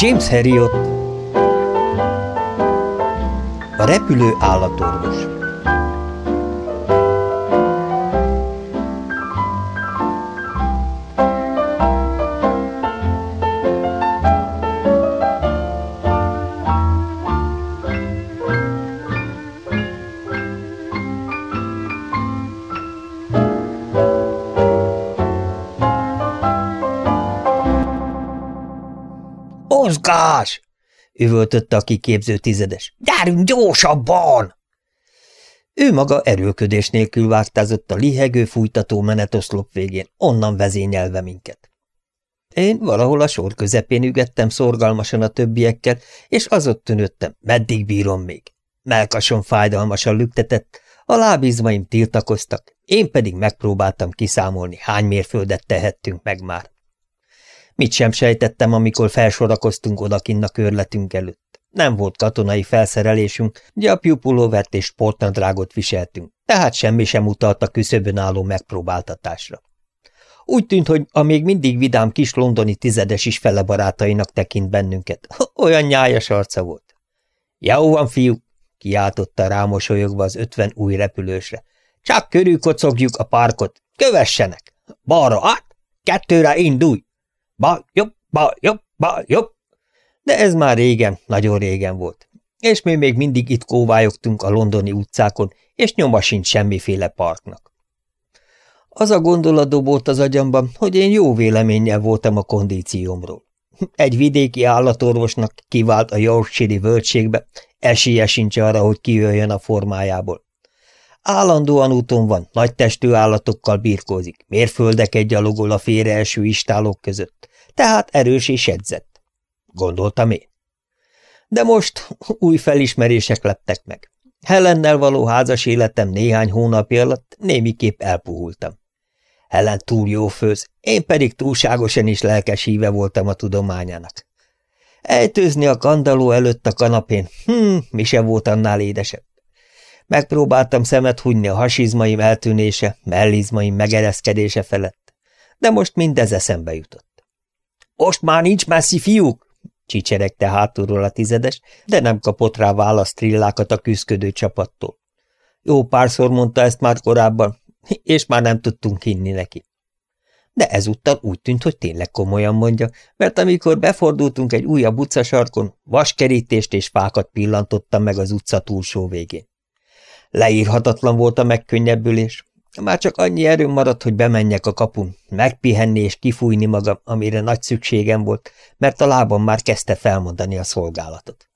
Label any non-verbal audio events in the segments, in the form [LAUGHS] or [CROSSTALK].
James Herriot A repülő állatorvos Mozgás! üvöltötte a kiképző tizedes. Gyárunk gyorsabban! Ő maga erőködés nélkül vártázott a lihegő, fújtató menetoszlop végén, onnan vezényelve minket. Én valahol a sor közepén ügettem szorgalmasan a többiekkel, és az ott tűnöttem, meddig bírom még. Melkason fájdalmasan lüktetett, a lábizmaim tiltakoztak, én pedig megpróbáltam kiszámolni, hány mérföldet tehettünk meg már. Mit sem sejtettem, amikor felsorakoztunk odakinn a körletünk előtt. Nem volt katonai felszerelésünk, gyapjúpulóvert és sportnadrágot viseltünk, tehát semmi sem utalt a küszöbön álló megpróbáltatásra. Úgy tűnt, hogy a még mindig vidám kis londoni tizedes is fele barátainak tekint bennünket. [LAUGHS] Olyan nyájas arca volt. – Jó van, fiú! – kiáltotta rámosolyogva az ötven új repülősre. – Csak körülkocogjuk a parkot. Kövessenek! Balra át! Kettőre indulj! Ba, jobb, ba, jobb, ba, jobb. De ez már régen, nagyon régen volt. És mi még mindig itt kóvályogtunk a londoni utcákon, és nyoma sincs semmiféle parknak. Az a gondolat dobolt az agyamban, hogy én jó véleménnyel voltam a kondíciómról. Egy vidéki állatorvosnak kivált a Yorkshire völgységbe, esélye sincs arra, hogy kijöjjön a formájából. Állandóan úton van, nagy testű állatokkal birkózik, mérföldeket gyalogol a első istálók között, tehát erős és edzett. Gondoltam én. De most új felismerések lettek meg. Helennel való házas életem néhány hónapja alatt némiképp elpuhultam. Helen túl jó főz, én pedig túlságosan is lelkes híve voltam a tudományának. Ejtőzni a kandaló előtt a kanapén, hm, mi se volt annál édesebb. Megpróbáltam szemet hunyni a hasizmaim eltűnése, mellizmaim megereszkedése felett, de most mindez eszembe jutott. – Most már nincs messzi, fiúk! – csicseregte hátulról a tizedes, de nem kapott rá választrillákat a küzdködő csapattól. Jó párszor mondta ezt már korábban, és már nem tudtunk hinni neki. De ezúttal úgy tűnt, hogy tényleg komolyan mondja, mert amikor befordultunk egy újabb utcasarkon, vaskerítést és fákat pillantottam meg az utca túlsó végén. Leírhatatlan volt a megkönnyebbülés. Már csak annyi erőm maradt, hogy bemenjek a kapun, megpihenni és kifújni magam, amire nagy szükségem volt, mert a lábam már kezdte felmondani a szolgálatot.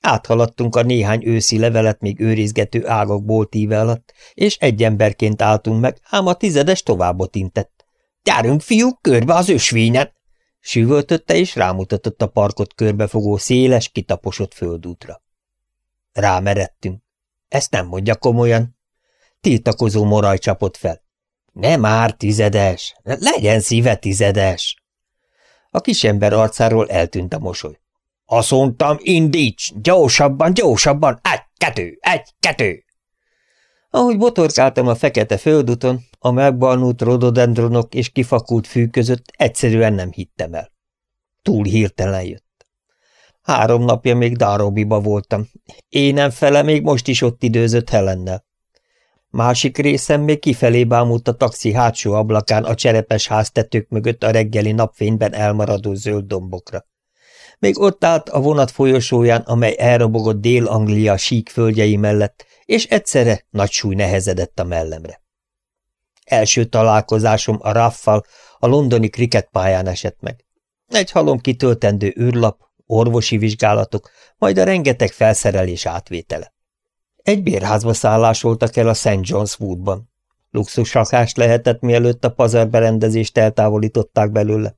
Áthaladtunk a néhány őszi levelet még őrizgető ágak boltíve alatt, és egy emberként álltunk meg, ám a tizedes továbbot intett. – Gyárunk, fiúk, körbe az ösvényen! Süvöltötte és rámutatott a parkot körbefogó széles, kitaposott földútra. Rámeredtünk. Ezt nem mondja komolyan. Tiltakozó moraj csapott fel. Nem már tizedes, legyen szíve tizedes. A kisember arcáról eltűnt a mosoly. Azt mondtam, indíts, gyorsabban, gyorsabban, egy, kettő, egy, kettő. Ahogy botorkáltam a fekete földúton, a megbalnult rododendronok és kifakult fű között egyszerűen nem hittem el. Túl hirtelen jött. Három napja még Darobiba voltam. Énem fele még most is ott időzött Helennel. Másik részem még kifelé bámult a taxi hátsó ablakán a cserepes háztetők mögött a reggeli napfényben elmaradó zöld dombokra. Még ott állt a vonat folyosóján, amely elrobogott Dél-Anglia sík földjei mellett, és egyszerre nagy súly nehezedett a mellemre. Első találkozásom a Raffal a londoni kriketpályán esett meg. Egy halom kitöltendő űrlap, orvosi vizsgálatok, majd a rengeteg felszerelés átvétele. Egy bérházba szállásoltak el a St. John's Woodban. Luxusakást lehetett, mielőtt a pazarberendezést eltávolították belőle.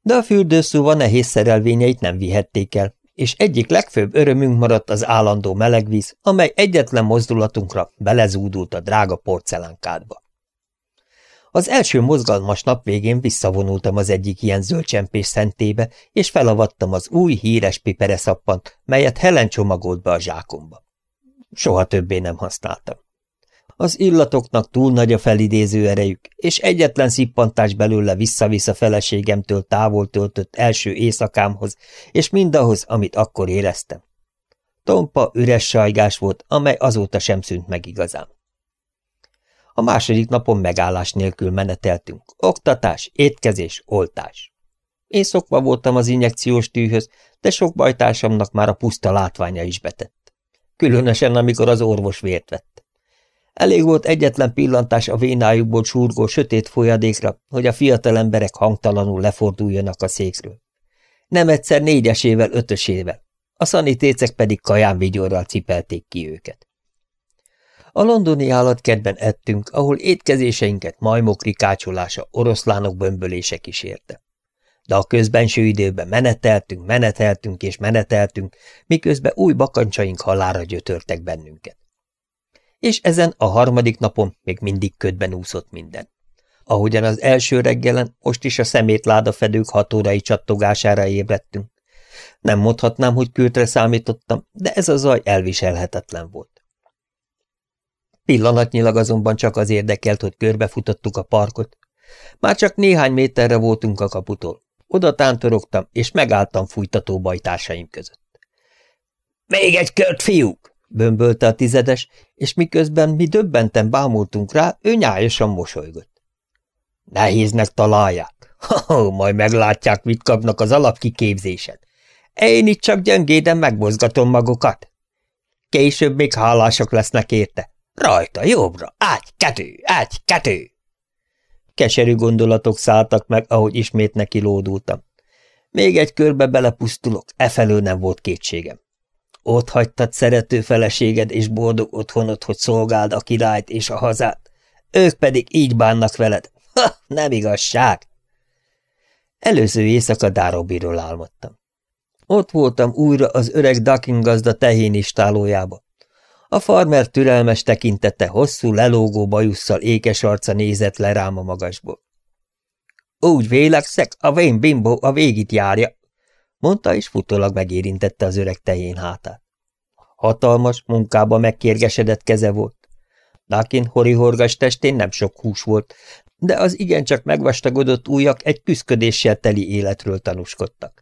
De a fürdőszóva nehéz szerelvényeit nem vihették el, és egyik legfőbb örömünk maradt az állandó melegvíz, amely egyetlen mozdulatunkra belezúdult a drága porcelánkádba. Az első mozgalmas nap végén visszavonultam az egyik ilyen zöldcsempés szentébe, és felavattam az új híres pipere szappant, melyet Helen csomagolt be a zsákomba. Soha többé nem használtam. Az illatoknak túl nagy a felidéző erejük, és egyetlen szippantás belőle vissza-vissza feleségemtől távol töltött első éjszakámhoz, és mindahhoz, amit akkor éreztem. Tompa üres sajgás volt, amely azóta sem szűnt meg igazán. A második napon megállás nélkül meneteltünk. Oktatás, étkezés, oltás. Én szokva voltam az injekciós tűhöz, de sok bajtársamnak már a puszta látványa is betett. Különösen, amikor az orvos vért vett. Elég volt egyetlen pillantás a vénájukból surgó sötét folyadékra, hogy a fiatal emberek hangtalanul leforduljanak a székről. Nem egyszer négyesével, ötösével, a szanitécek pedig kaján vigyorral cipelték ki őket. A londoni állatkertben ettünk, ahol étkezéseinket majmok rikácsolása, oroszlánok bömbölése kísérte. De a közbenső időben meneteltünk, meneteltünk és meneteltünk, miközben új bakancsaink halára gyötörtek bennünket. És ezen a harmadik napon még mindig ködben úszott minden. Ahogyan az első reggelen, most is a szemétláda fedők hatórai csattogására ébredtünk. Nem mondhatnám, hogy kültre számítottam, de ez a zaj elviselhetetlen volt. Pillanatnyilag azonban csak az érdekelt, hogy körbefutottuk a parkot. Már csak néhány méterre voltunk a kaputól. Oda tántorogtam, és megálltam fújtató bajtársaim között. – Még egy kört, fiúk! – bömbölte a tizedes, és miközben mi döbbenten bámultunk rá, ő nyájosan mosolygott. – Nehéznek találják. Ha, majd meglátják, mit kapnak az alapkiképzésen. Én itt csak gyöngéden megmozgatom magukat. Később még hálások lesznek érte. Rajta, jobbra, ágy, kető, ágy, kető! Keserű gondolatok szálltak meg, ahogy ismét neki lódultam. Még egy körbe belepusztulok, efelől nem volt kétségem. Ott hagytad szerető feleséged és boldog otthonod, hogy szolgáld a királyt és a hazát. Ők pedig így bánnak veled. Ha, nem igazság! Előző éjszaka Dárobiról álmodtam. Ott voltam újra az öreg Ducking gazda tehénistálójába. A farmer türelmes tekintete hosszú, lelógó bajusszal ékes arca nézett le rám a magasból. Úgy vélekszek, a vén bimbo a végit járja, mondta, és futólag megérintette az öreg tehén hátát. Hatalmas, munkába megkérgesedett keze volt. Nákin horihorgas testén nem sok hús volt, de az igencsak megvastagodott ujjak egy küszködéssel teli életről tanúskodtak.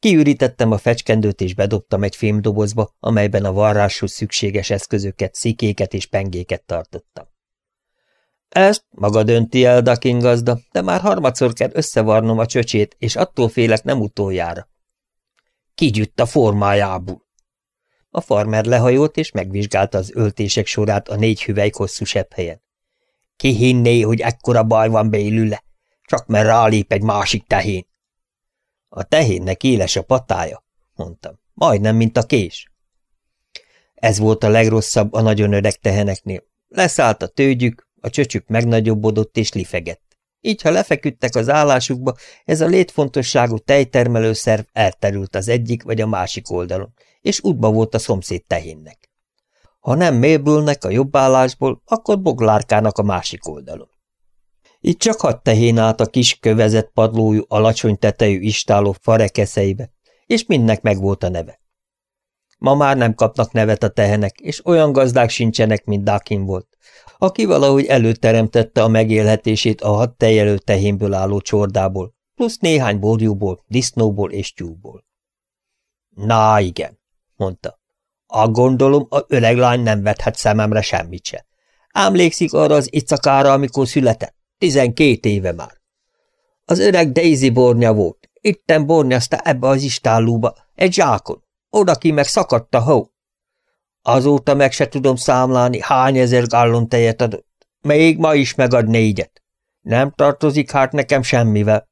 Kiürítettem a fecskendőt és bedobtam egy fémdobozba, amelyben a varráshoz szükséges eszközöket, szikéket és pengéket tartottam. Ezt maga dönti el, Dakin gazda, de már harmadszor kell összevarnom a csöcsét, és attól félek nem utoljára. Kigyütt a formájából. A farmer lehajolt, és megvizsgálta az öltések sorát a négy hüvelyk hosszú helyen. Ki hinné, hogy ekkora baj van bélüle? Csak mert rálép egy másik tehén. A tehénnek éles a patája, mondtam. Majdnem, mint a kés. Ez volt a legrosszabb a nagyon öreg teheneknél. Leszállt a tőgyük, a csöcsük megnagyobbodott és lifegett. Így, ha lefeküdtek az állásukba, ez a létfontosságú tejtermelő szerv elterült az egyik vagy a másik oldalon, és útba volt a szomszéd tehénnek. Ha nem mélbülnek a jobb állásból, akkor boglárkának a másik oldalon. Itt csak hat tehén állt a kis kövezett padlójú, alacsony tetejű istáló farekeszeibe, és mindnek megvolt a neve. Ma már nem kapnak nevet a tehenek, és olyan gazdák sincsenek, mint Dakin volt, aki valahogy előteremtette a megélhetését a hat tejelő tehénből álló csordából, plusz néhány borjúból, disznóból és tyúkból. Na igen, mondta. A gondolom, a öreg lány nem vethet szememre semmit se. Ámlékszik arra az icakára, amikor született? Tizenkét éve már. Az öreg Daisy bornya volt. Itten bornyazta ebbe az istállóba, egy zsákon. Oda ki meg szakadt a hó. Azóta meg se tudom számlálni, hány ezer gallon tejet adott. Még ma is megad négyet. Nem tartozik hát nekem semmivel.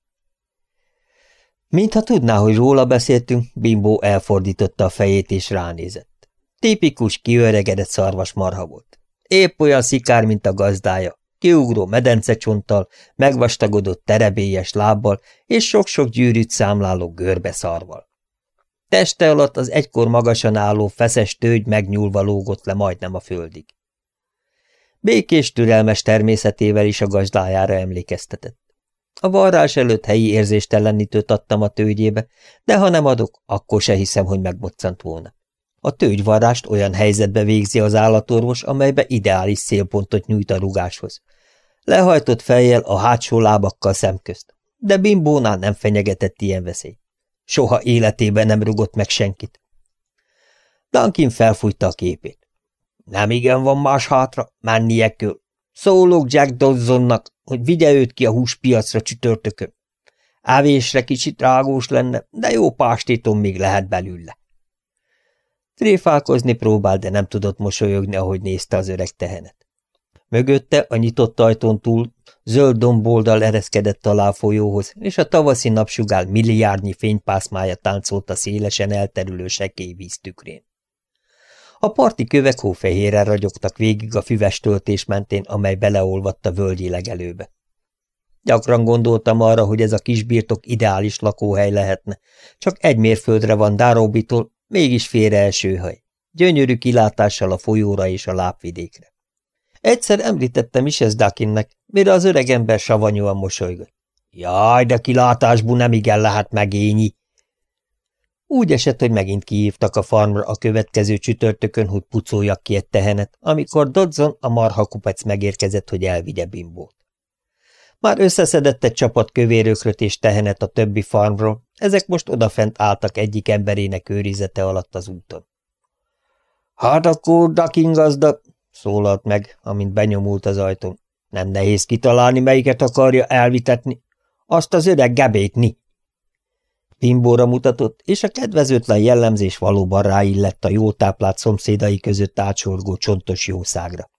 Mintha tudná, hogy róla beszéltünk, Bimbo elfordította a fejét és ránézett. Tipikus, kiöregedett szarvas marha volt. Épp olyan szikár, mint a gazdája, kiugró medencecsonttal, megvastagodott terebélyes lábbal és sok-sok gyűrűt számláló szarval. Teste alatt az egykor magasan álló feszes tőgy megnyúlva lógott le majdnem a földig. Békés türelmes természetével is a gazdájára emlékeztetett. A varrás előtt helyi érzéstelenítőt adtam a tőgyébe, de ha nem adok, akkor se hiszem, hogy megmoccant volna. A tőgyvarrást olyan helyzetbe végzi az állatorvos, amelybe ideális szélpontot nyújt a rugáshoz. Lehajtott fejjel a hátsó lábakkal szemközt, de Bimbónál nem fenyegetett ilyen veszély. Soha életében nem rugott meg senkit. Duncan felfújta a képét. Nem igen van más hátra, mennie kell. Szólok Jack Dodsonnak, hogy vigye őt ki a húspiacra csütörtökön. Ávésre kicsit rágós lenne, de jó pástéton még lehet belőle. Tréfálkozni próbál, de nem tudott mosolyogni, ahogy nézte az öreg tehenet. Mögötte, a nyitott ajtón túl, zöld domboldal ereszkedett a folyóhoz, és a tavaszi napsugál milliárdnyi fénypászmája táncolt a szélesen elterülő sekély víztükrén. A parti kövek hófehérre ragyogtak végig a füves töltés mentén, amely beleolvadt a völgyi legelőbe. Gyakran gondoltam arra, hogy ez a kisbirtok ideális lakóhely lehetne, csak egy mérföldre van Dáróbitól, mégis félre hely. Gyönyörű kilátással a folyóra és a lápvidékre. Egyszer említettem is ez Dakinnek, mire az öreg ember savanyúan mosolygott. Jaj, de kilátásból nem igen lehet megényi. Úgy esett, hogy megint kihívtak a farmra a következő csütörtökön, hogy pucoljak ki egy tehenet, amikor Dodson, a marha kupec megérkezett, hogy elvigye bimbót. Már összeszedett egy csapat kövérökröt és tehenet a többi farmról, ezek most odafent álltak egyik emberének őrizete alatt az úton. Hát akkor, Dakin gazda, szólalt meg, amint benyomult az ajtón. Nem nehéz kitalálni, melyiket akarja elvitetni. Azt az öreg gebétni. Pimbóra mutatott, és a kedvezőtlen jellemzés valóban ráillett a jól táplált szomszédai között átsorgó csontos jószágra.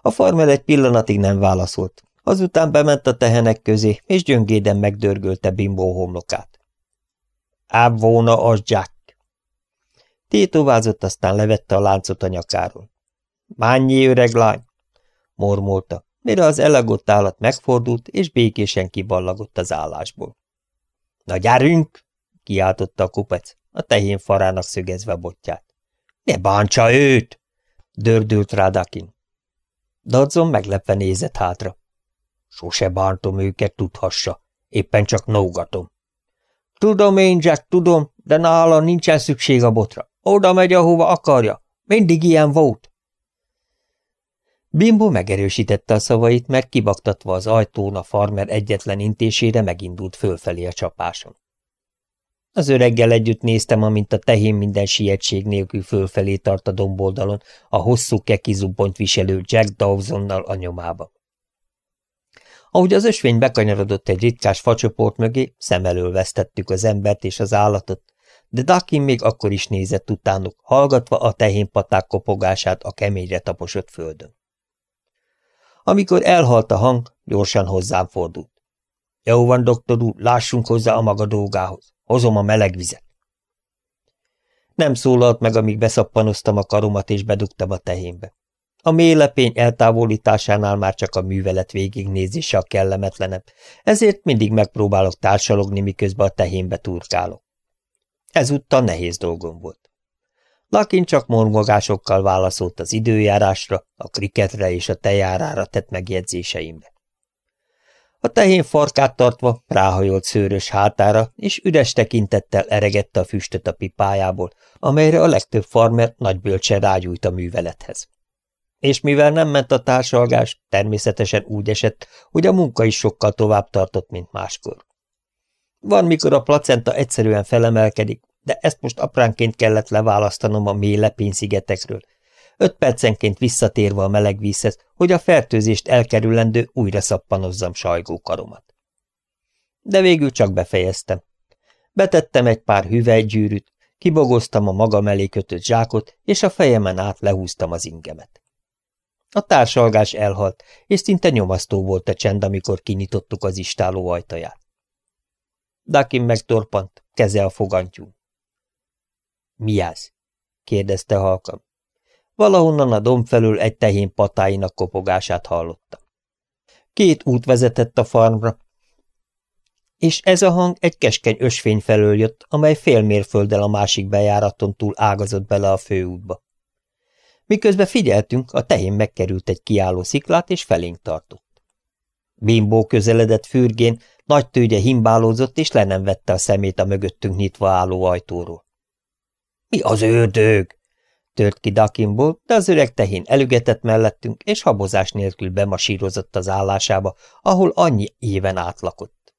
A farmer egy pillanatig nem válaszolt, azután bement a tehenek közé, és gyöngéden megdörgölte Bimbó homlokát. Ább volna az Jack! Tétovázott, aztán levette a láncot a nyakáról. Mányi öreg lány! mormolta, mire az elegott állat megfordult, és békésen kiballagott az állásból. Na gyerünk! kiáltotta a kupec, a tehén farának szögezve botját. Ne bántsa őt! dördült rá Dakin. Dadzon meglepve nézett hátra. Sose bántom őket, tudhassa. Éppen csak nógatom. Tudom én, Jack, tudom, de nála nincsen szükség a botra. Oda megy, ahova akarja. Mindig ilyen volt. Bimbo megerősítette a szavait, mert kibaktatva az ajtón a farmer egyetlen intésére megindult fölfelé a csapáson. Az öreggel együtt néztem, amint a tehén minden sietség nélkül fölfelé tart a domboldalon, a hosszú kekizubont viselő Jack Dawsonnal a nyomába. Ahogy az ösvény bekanyarodott egy ritkás facsoport mögé, szem elől vesztettük az embert és az állatot, de Dakin még akkor is nézett utánuk, hallgatva a tehénpaták kopogását a keményre taposott földön. Amikor elhalt a hang, gyorsan hozzám fordult. Jó van, doktor úr, lássunk hozzá a maga dolgához. Hozom a meleg vizet. Nem szólalt meg, amíg beszappanoztam a karomat és bedugtam a tehénbe. A mélepény eltávolításánál már csak a művelet végignézése a kellemetlenebb, ezért mindig megpróbálok társalogni, miközben a tehénbe turkálok. Ezúttal nehéz dolgom volt. Lakin csak mormogásokkal válaszolt az időjárásra, a kriketre és a tejárára tett megjegyzéseimbe. A tehén farkát tartva ráhajolt szőrös hátára, és üres tekintettel eregette a füstöt a pipájából, amelyre a legtöbb farmer nagybölcse rágyújt a művelethez. És mivel nem ment a társalgás, természetesen úgy esett, hogy a munka is sokkal tovább tartott, mint máskor. Van, mikor a placenta egyszerűen felemelkedik, de ezt most apránként kellett leválasztanom a mély lepényszigetekről, öt percenként visszatérve a meleg vízhez, hogy a fertőzést elkerülendő újra szappanozzam sajgókaromat. De végül csak befejeztem. Betettem egy pár hüvelygyűrűt, kibogoztam a magam elé kötött zsákot, és a fejemen át lehúztam az ingemet. A társalgás elhalt, és szinte nyomasztó volt a csend, amikor kinyitottuk az istáló ajtaját. Dakin megtorpant, keze a fogantyú. Mi az? kérdezte halkan. Valahonnan a domb felül egy tehén patáinak kopogását hallotta. Két út vezetett a farmra, és ez a hang egy keskeny ösvény felől jött, amely fél mérfölddel a másik bejáraton túl ágazott bele a főútba. Miközben figyeltünk, a tehén megkerült egy kiálló sziklát, és felénk tartott. Bimbó közeledett fürgén, nagy tőgye himbálózott, és le nem vette a szemét a mögöttünk nyitva álló ajtóról. Mi az ördög? Tört ki Dakinból, de az öreg tehén elügetett mellettünk, és habozás nélkül bemasírozott az állásába, ahol annyi éven átlakott.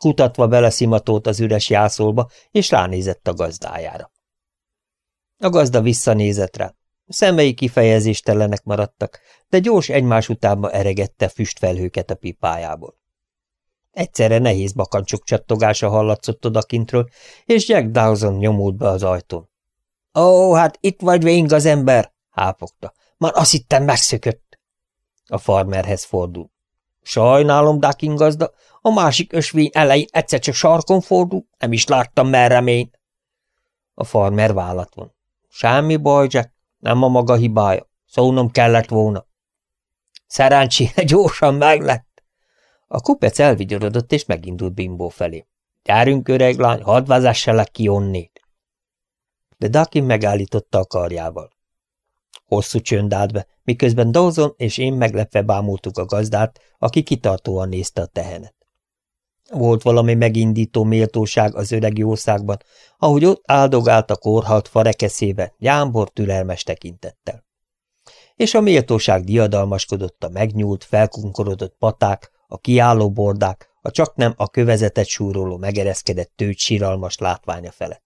Kutatva beleszimatolt az üres jászolba, és ránézett a gazdájára. A gazda visszanézett rá. Szemei kifejezéstelenek maradtak, de gyors egymás utánba eregette füstfelhőket a pipájából. Egyszerre nehéz bakancsok csattogása hallatszott odakintről, és Jack Dawson nyomult be az ajtón. – Ó, hát itt vagy vénk az ember! – hápogta. – Már azt hittem megszökött. A farmerhez fordul. – Sajnálom, Dakin gazda, a másik ösvény elején egyszer csak sarkon fordul, nem is láttam merre mény. A farmer vállat von. Semmi baj, Jack, nem a maga hibája. Szónom kellett volna. Szerencsére [LAUGHS] gyorsan meglett. A kupec elvigyorodott, és megindult Bimbó felé. Gyárünk, öreg lány, hadd vezesselek ki onnét. De Dakin megállította a karjával. Hosszú csönd állt be, miközben Dawson és én meglepve bámultuk a gazdát, aki kitartóan nézte a tehenet. Volt valami megindító méltóság az öreg jószágban, ahogy ott áldogált a korhalt farekeszébe, jámbor türelmes tekintettel. És a méltóság diadalmaskodott a megnyúlt, felkunkorodott paták, a kiálló bordák, a csak nem a kövezetet súroló megereszkedett tőgy síralmas látványa felett.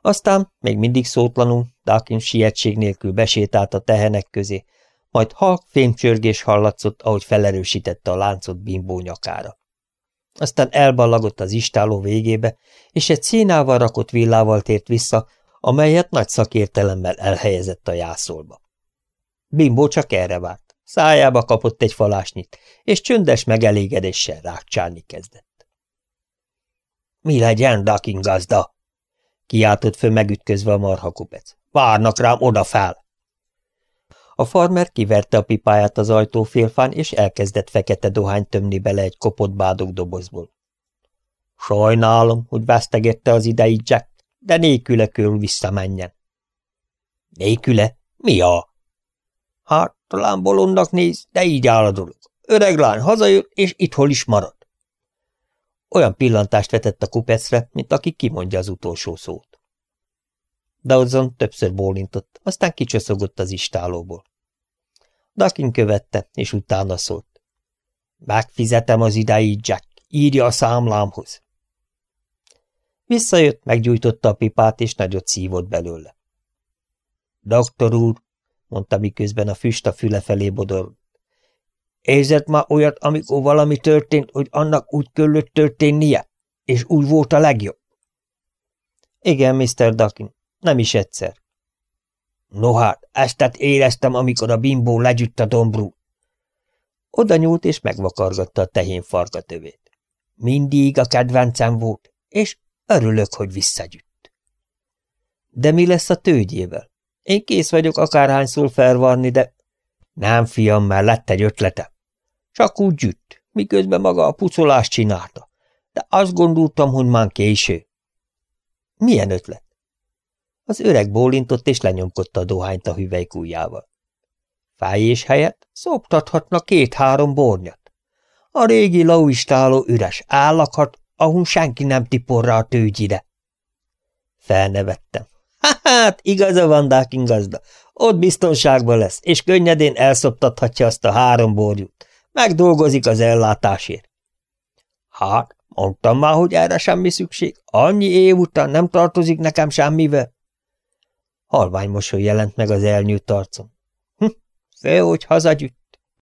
Aztán, még mindig szótlanul, Dakin sietség nélkül besétált a tehenek közé, majd halk fémcsörgés hallatszott, ahogy felerősítette a láncot bimbó nyakára. Aztán elballagott az istáló végébe, és egy színával rakott villával tért vissza, amelyet nagy szakértelemmel elhelyezett a jászolba. Bimbó csak erre várt. Szájába kapott egy falásnyit, és csöndes megelégedéssel rákcsálni kezdett. – Mi legyen, Dakin gazda? – kiáltott föl megütközve a marhakupec. – Várnak rám oda fel! A farmer kiverte a pipáját az ajtófélfán, és elkezdett fekete dohányt tömni bele egy kopott bádog dobozból. Sajnálom, hogy vesztegette az idei Jack, de nélküle körül visszamenjen. Nélküle? Mi a? Hát, talán bolondnak néz, de így áll a dolog. Öreg lány hazajött, és itt hol is marad. Olyan pillantást vetett a kupecre, mint aki kimondja az utolsó szót. Dawson többször bólintott, aztán kicsöszogott az istálóból. Dakin követte, és utána szólt. Megfizetem az idei Jack, írja a számlámhoz. Visszajött, meggyújtotta a pipát, és nagyot szívott belőle. Doktor úr, mondta miközben a füst a füle felé bodor. Érzett már olyat, amikor valami történt, hogy annak úgy kellett történnie, és úgy volt a legjobb? Igen, Mr. Dakin, nem is egyszer. No hát, estet éreztem, amikor a bimbó legyütt a dombrú. Oda nyúlt és megvakargatta a tehén farkatövét. Mindig a kedvencem volt, és örülök, hogy visszagyütt. De mi lesz a tőgyével? Én kész vagyok akárhányszor felvarni, de... Nem, fiam, már lett egy ötlete. Csak úgy gyütt, miközben maga a pucolást csinálta. De azt gondoltam, hogy már késő. Milyen ötlet? Az öreg bólintott és lenyomkodta a dohányt a hüvelykújjával. Fájés helyett szoptathatna két-három bornyat. A régi lauistáló üres állakhat, ahol senki nem tipor rá a tőgyire. Felnevettem. Hát, igaza van, Dákin gazda. Ott biztonságban lesz, és könnyedén elszoptathatja azt a három borjút. Megdolgozik az ellátásért. Hát, mondtam már, hogy erre semmi szükség. Annyi év után nem tartozik nekem semmivel. Halvány mosoly jelent meg az elnyújt arcom. Hm, fél, hogy hazagyütt.